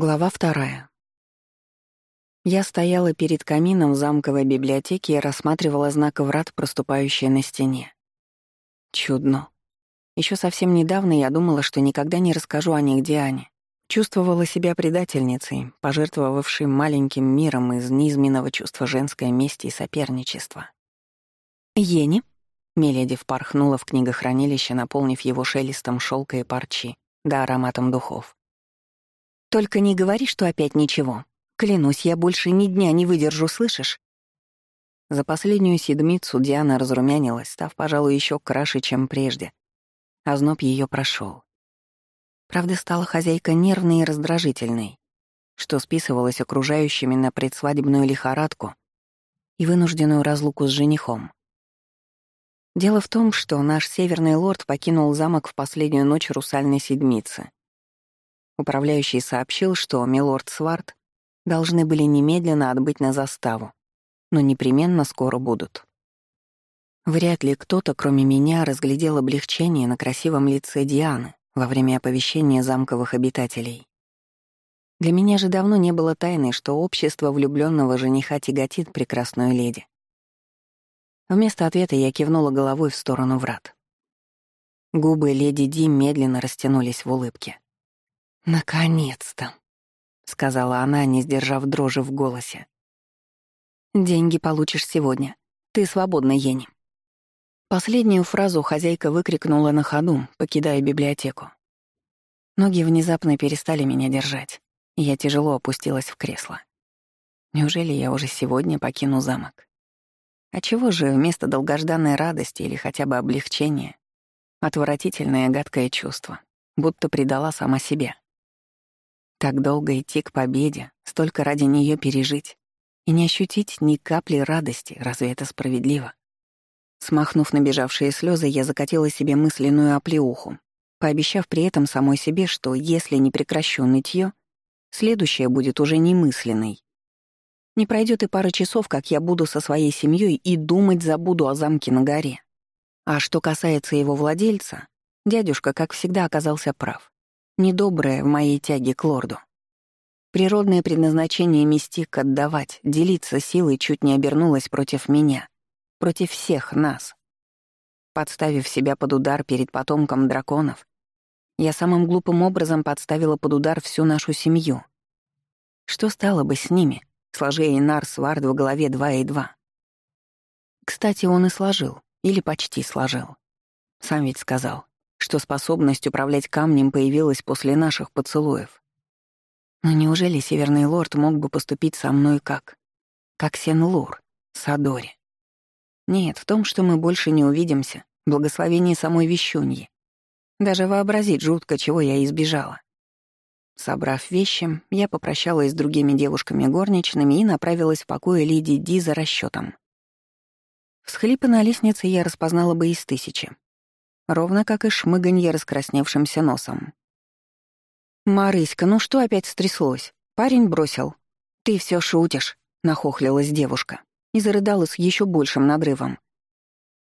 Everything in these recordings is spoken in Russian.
Глава вторая. Я стояла перед камином в замковой библиотеке и рассматривала знак врат, проступающие на стене. Чудно. Еще совсем недавно я думала, что никогда не расскажу о них Диане. Чувствовала себя предательницей, пожертвовавшей маленьким миром из низменного чувства женской мести и соперничества. «Ени?» — Меледи впорхнула в книгохранилище, наполнив его шелестом шелка и парчи, да ароматом духов. Только не говори, что опять ничего. Клянусь, я больше ни дня не выдержу, слышишь? За последнюю седмицу Диана разрумянилась, став, пожалуй, еще краше, чем прежде. А зноб ее прошел. Правда, стала хозяйка нервной и раздражительной, что списывалось окружающими на предсвадебную лихорадку и вынужденную разлуку с женихом. Дело в том, что наш северный лорд покинул замок в последнюю ночь русальной седмицы Управляющий сообщил, что милорд Сварт должны были немедленно отбыть на заставу, но непременно скоро будут. Вряд ли кто-то, кроме меня, разглядел облегчение на красивом лице Дианы во время оповещения замковых обитателей. Для меня же давно не было тайны, что общество влюбленного жениха тяготит прекрасную леди. Вместо ответа я кивнула головой в сторону врат. Губы леди Ди медленно растянулись в улыбке. «Наконец-то», — сказала она, не сдержав дрожи в голосе. «Деньги получишь сегодня. Ты свободна, Ени». Последнюю фразу хозяйка выкрикнула на ходу, покидая библиотеку. Ноги внезапно перестали меня держать, и я тяжело опустилась в кресло. Неужели я уже сегодня покину замок? А чего же вместо долгожданной радости или хотя бы облегчения отвратительное гадкое чувство, будто предала сама себя? Так долго идти к победе, столько ради нее пережить и не ощутить ни капли радости, разве это справедливо? Смахнув набежавшие слезы, я закатила себе мысленную оплеуху, пообещав при этом самой себе, что если не прекращу нытье, следующее будет уже немысленной. Не пройдет и пара часов, как я буду со своей семьей и думать забуду о замке на горе. А что касается его владельца, дядюшка, как всегда, оказался прав недоброе в моей тяге к лорду. Природное предназначение мистик — отдавать, делиться силой чуть не обернулось против меня, против всех нас. Подставив себя под удар перед потомком драконов, я самым глупым образом подставила под удар всю нашу семью. Что стало бы с ними, сложи Эйнар Свард в голове два и два? Кстати, он и сложил, или почти сложил. Сам ведь сказал, что способность управлять камнем появилась после наших поцелуев. Но неужели Северный Лорд мог бы поступить со мной как... как Сен-Лур, Садори? Нет, в том, что мы больше не увидимся, благословение самой вещуньи. Даже вообразить жутко, чего я избежала. Собрав вещи, я попрощалась с другими девушками-горничными и направилась в покое леди Ди за расчетом. Всхлипы на лестнице я распознала бы из тысячи ровно как и шмыганье раскрасневшимся носом. «Марыська, ну что опять стряслось? Парень бросил». «Ты все шутишь», — нахохлилась девушка и зарыдала с еще большим надрывом.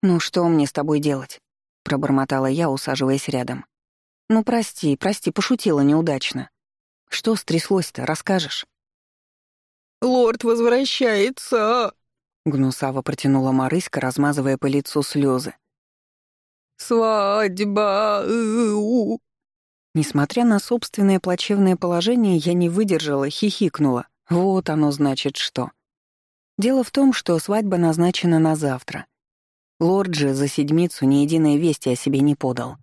«Ну что мне с тобой делать?» — пробормотала я, усаживаясь рядом. «Ну прости, прости, пошутила неудачно. Что стряслось-то, расскажешь?» «Лорд возвращается!» — гнусаво протянула Марыська, размазывая по лицу слезы. Свадьба! Несмотря на собственное плачевное положение, я не выдержала, хихикнула. Вот оно значит что. Дело в том, что свадьба назначена на завтра. Лорд же за седмицу ни единой вести о себе не подал.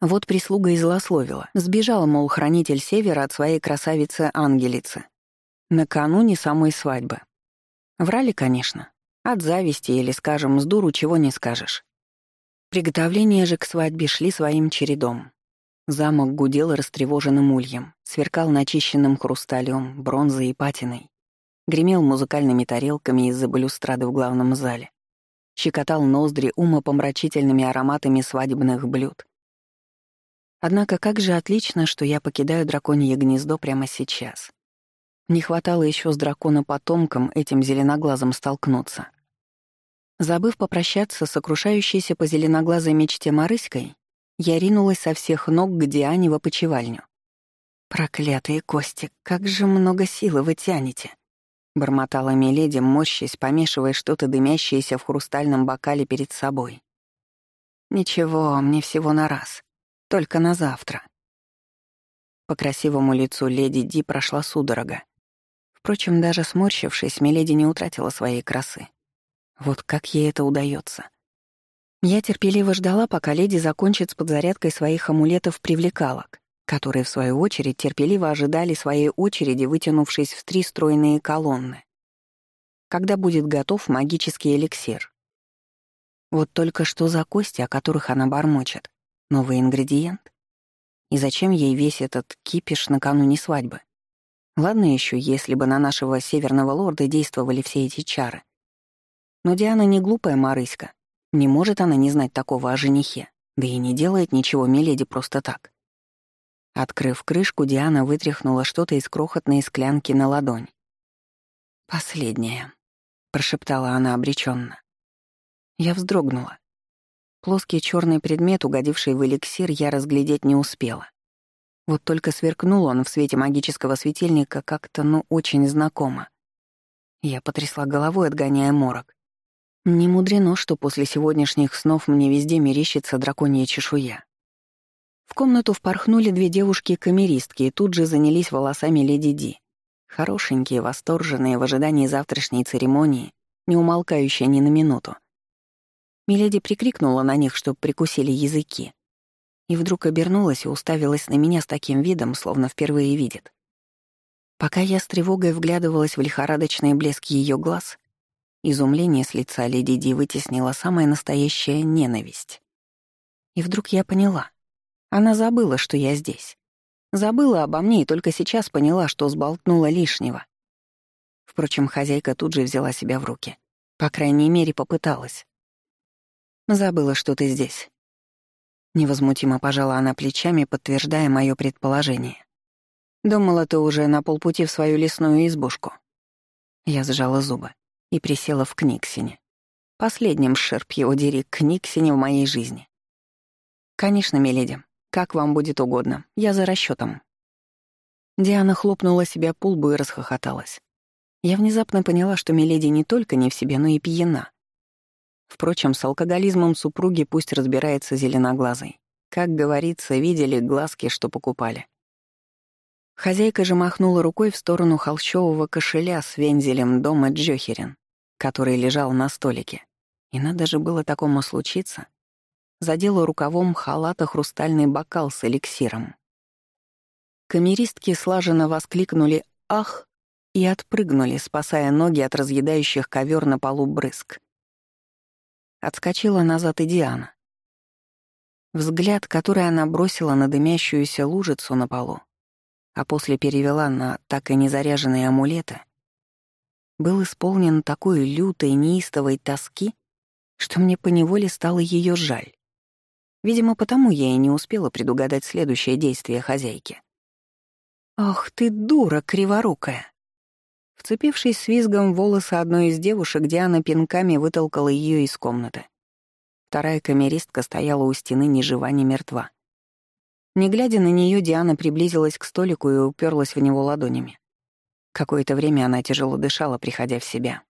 Вот прислуга и злословила. Сбежал, мол, хранитель Севера от своей красавицы-ангелицы. Накануне самой свадьбы. Врали, конечно. От зависти или, скажем, с дуру чего не скажешь. Приготовления же к свадьбе шли своим чередом. Замок гудел растревоженным ульем, сверкал начищенным хрусталем, бронзой и патиной, гремел музыкальными тарелками из-за балюстрады в главном зале, щекотал ноздри умопомрачительными ароматами свадебных блюд. Однако как же отлично, что я покидаю драконье гнездо прямо сейчас. Не хватало еще с дракона-потомком этим зеленоглазом столкнуться. Забыв попрощаться с сокрушающейся по зеленоглазой мечте Марыськой, я ринулась со всех ног к Диане в опочивальню. «Проклятые кости, как же много силы вы тянете!» Бормотала Миледи, морщась, помешивая что-то дымящееся в хрустальном бокале перед собой. «Ничего, мне всего на раз. Только на завтра». По красивому лицу леди Ди прошла судорога. Впрочем, даже сморщившись, Миледи не утратила своей красы. Вот как ей это удается. Я терпеливо ждала, пока леди закончит с подзарядкой своих амулетов-привлекалок, которые, в свою очередь, терпеливо ожидали своей очереди, вытянувшись в три стройные колонны. Когда будет готов магический эликсир. Вот только что за кости, о которых она бормочет? Новый ингредиент? И зачем ей весь этот кипиш накануне свадьбы? Ладно еще, если бы на нашего северного лорда действовали все эти чары. Но Диана не глупая марыська. Не может она не знать такого о женихе, да и не делает ничего Миледи просто так. Открыв крышку, Диана вытряхнула что-то из крохотной склянки на ладонь. «Последнее», — прошептала она обреченно. Я вздрогнула. Плоский черный предмет, угодивший в эликсир, я разглядеть не успела. Вот только сверкнул он в свете магического светильника как-то, ну, очень знакомо. Я потрясла головой, отгоняя морок. Не мудрено, что после сегодняшних снов мне везде мерещится драконья чешуя. В комнату впорхнули две девушки-камеристки и тут же занялись волосами леди Ди. Хорошенькие, восторженные в ожидании завтрашней церемонии, не умолкающие ни на минуту. Миледи прикрикнула на них, чтоб прикусили языки. И вдруг обернулась и уставилась на меня с таким видом, словно впервые видит. Пока я с тревогой вглядывалась в лихорадочный блеск ее глаз, изумление с лица леди Ди вытеснило самая настоящая ненависть. И вдруг я поняла — она забыла, что я здесь. Забыла обо мне и только сейчас поняла, что сболтнула лишнего. Впрочем, хозяйка тут же взяла себя в руки. По крайней мере, попыталась. «Забыла, что ты здесь». Невозмутимо пожала она плечами, подтверждая мое предположение. «Думала, ты уже на полпути в свою лесную избушку». Я сжала зубы и присела в Книксине. Последним шерп его дери Книксине в моей жизни. «Конечно, миледи, как вам будет угодно. Я за расчетом. Диана хлопнула себя по лбу и расхохоталась. Я внезапно поняла, что Миледи не только не в себе, но и пьяна. Впрочем, с алкоголизмом супруги пусть разбирается зеленоглазой. Как говорится, видели глазки, что покупали. Хозяйка же махнула рукой в сторону холщового кошеля с вензелем дома Джохерин, который лежал на столике. И надо же было такому случиться, задела рукавом халата хрустальный бокал с эликсиром. Камеристки слаженно воскликнули «Ах!» и отпрыгнули, спасая ноги от разъедающих ковер на полу брызг. Отскочила назад и Диана. Взгляд, который она бросила на дымящуюся лужицу на полу, а после перевела на так и незаряженные амулеты, был исполнен такой лютой, неистовой тоски, что мне поневоле стало ее жаль. Видимо, потому я и не успела предугадать следующее действие хозяйки. «Ах ты дура криворукая!» Вцепившись с визгом в волосы одной из девушек, Диана пинками вытолкала ее из комнаты. Вторая камеристка стояла у стены ни жива, ни мертва. Не глядя на нее, Диана приблизилась к столику и уперлась в него ладонями. Какое-то время она тяжело дышала, приходя в себя.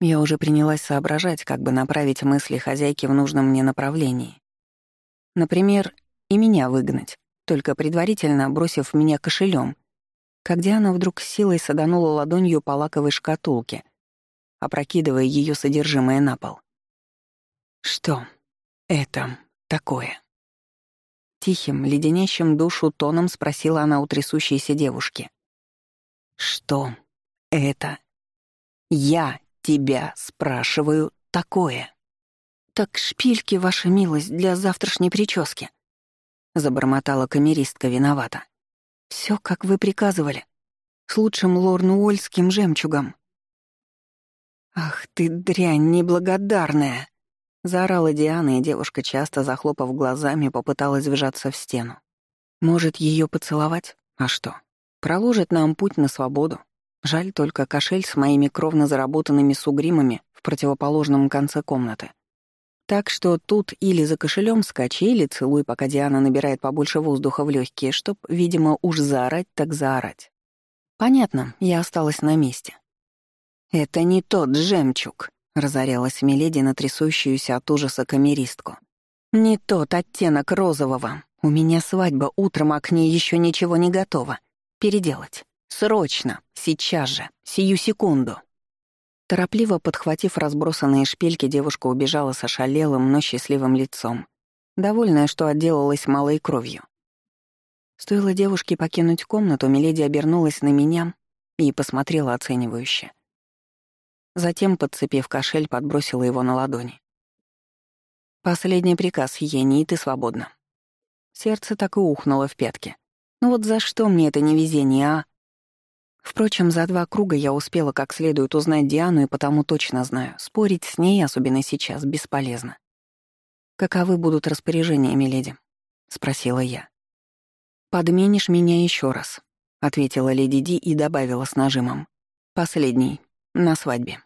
Я уже принялась соображать, как бы направить мысли хозяйки в нужном мне направлении. Например, и меня выгнать, только предварительно бросив меня кошелем, как Диана вдруг силой саданула ладонью по лаковой шкатулке, опрокидывая ее содержимое на пол. «Что это такое?» Тихим, леденящим душу тоном спросила она у трясущейся девушки. «Что это? Я тебя спрашиваю такое?» «Так шпильки, ваша милость, для завтрашней прически», — забормотала камеристка виновата. Все, как вы приказывали, с лучшим лорнуольским жемчугом». «Ах ты дрянь неблагодарная!» — заорала Диана, и девушка, часто захлопав глазами, попыталась вжаться в стену. «Может, ее поцеловать? А что? Проложит нам путь на свободу. Жаль только кошель с моими кровно заработанными сугримами в противоположном конце комнаты. Так что тут или за кошелем скачи, или целуй, пока Диана набирает побольше воздуха в легкие, чтоб, видимо, уж заорать так заорать. Понятно, я осталась на месте. «Это не тот жемчуг», — разорялась Миледи на трясущуюся от ужаса камеристку. «Не тот оттенок розового. У меня свадьба утром, а к ней еще ничего не готово. Переделать. Срочно. Сейчас же. Сию секунду». Торопливо подхватив разбросанные шпильки, девушка убежала с ошалелым, но счастливым лицом, довольная, что отделалась малой кровью. Стоило девушке покинуть комнату, Миледи обернулась на меня и посмотрела оценивающе. Затем, подцепив кошель, подбросила его на ладони. «Последний приказ, Ени, и ты свободна». Сердце так и ухнуло в пятки. «Ну вот за что мне это невезение, а?» Впрочем, за два круга я успела как следует узнать Диану и потому точно знаю, спорить с ней, особенно сейчас, бесполезно. «Каковы будут распоряжения, миледи?» — спросила я. «Подменишь меня еще раз», — ответила леди Ди и добавила с нажимом. «Последний. На свадьбе».